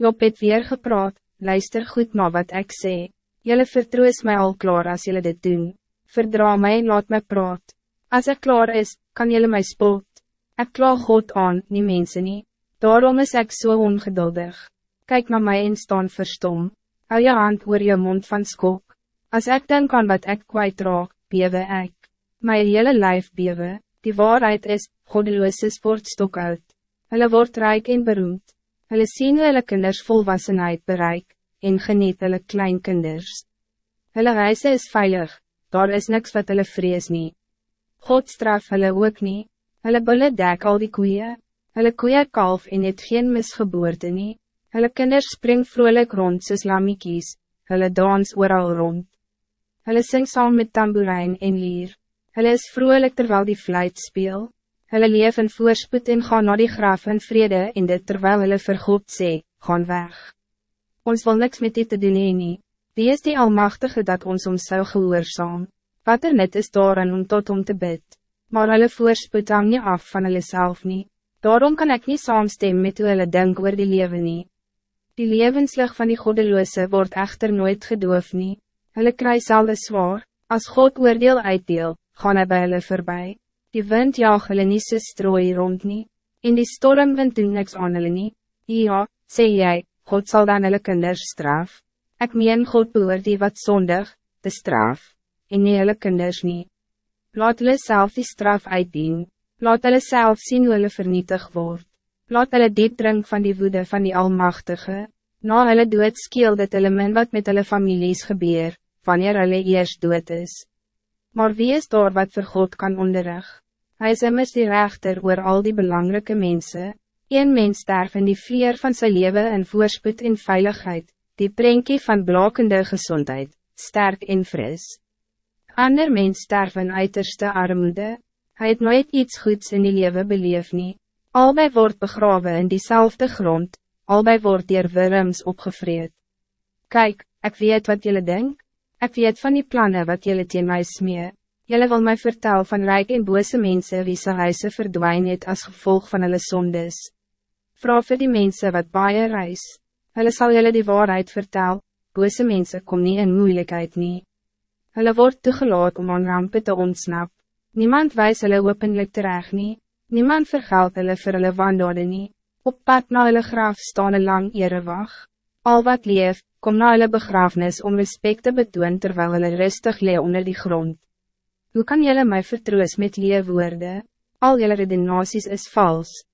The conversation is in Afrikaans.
Job het weer gepraat, luister goed na wat ik sê. Jelle vertroos mij al klaar als jullie dit doen. Verdra mij en laat mij praat. Als ik klaar is, kan jullie mij spot. Ik klaar God aan, nie mensen nie. Daarom is ik zo so ongeduldig. Kijk naar mij en staan verstom. Hou je hand oor je mond van skok. Als ik denk aan wat ik kwijt raak, bewe ik. Mijn hele lijf bewe, die waarheid is, godeloos sportstok uit. Hulle word rijk en beroemd. Hulle sien hulle kinders volwassenheid bereik, en geniet hulle kleinkinders. Hulle reise is veilig, daar is niks wat hulle vrees nie. God straf hulle ook nie, hulle bulle dek al die koeien, hulle koeien kalf en het geen misgeboorte nie. Hulle kinders spring vrolijk rond soos lamiekies, hulle dans ooral rond. Hulle sing saam met tamboerijn en lier. Hulle is vrolijk terwijl die fluit speel. Hulle leef in voorspoed en gaan naar die graf in vrede en dit terwijl hulle vir God sê, gaan weg. Ons wil niks met dit te doen nie. Wie is die Almachtige dat ons om zou gehoorzaam? Wat er net is daarin om tot om te bid. Maar hulle voorspoed hang nie af van hulle self nie. Daarom kan ik niet saamstem met hoe hulle denk oor die leven nie. Die levenslig van die goddeloze wordt echter nooit gedoof nie. Hulle kry selde zwaar, als God oordeel uitdeel, gaan hy by hulle voorbij. Die wind jaag hulle nie so strooi rond nie, en die stormwind doen niks aan hulle nie. Ja, sê jy, God zal dan hulle kinders straf. Ik meen God behoor die wat zondig, de straf, en nie hulle kinders nie. Laat hulle self die straf uitdien, laat hulle self sien hoe hulle vernietig word. Laat hulle diep drink van die woede van die Almachtige. Na hulle dood skeel dit hulle min wat met hulle families gebeur, wanneer hulle eerst dood is. Maar wie is daar wat voor God kan onderrig? Hij is immers die rechter oor al die belangrijke mensen. Een mens sterf in die vleer van zijn leven en voorspoed in veiligheid, die prentjie van blakende gezondheid, sterk en fris. Ander mens sterf in uiterste armoede, hij het nooit iets goeds in die leven beleef nie. Albei wordt begraven in diezelfde grond, albei wordt dier wurms opgevreed. Kijk, ik weet wat jullie denken. Ik weet van die plannen wat jullie teen mij smee. Jullie wil mij vertellen van rijk en bose mensen wie ze huise verdwijn het als gevolg van hulle sondes. Vrouw voor die mensen wat baie reis. Hulle zal jullie die waarheid vertellen. Bose mensen kom niet in moeilijkheid nie. Hulle wordt toegelaat om aan rampen te ontsnap. Niemand wijst hulle openlijk terecht nie. Niemand vergeld hulle vir hulle wandade nie. Op pad na hulle graf staan een lang erewag. Al wat leef, kom na hulle begrafenis om respect te betoon terwijl hulle rustig lee onder die grond. Hoe kan jullie mij vertroos met leeuwoorde? Al jullie redenaties is vals.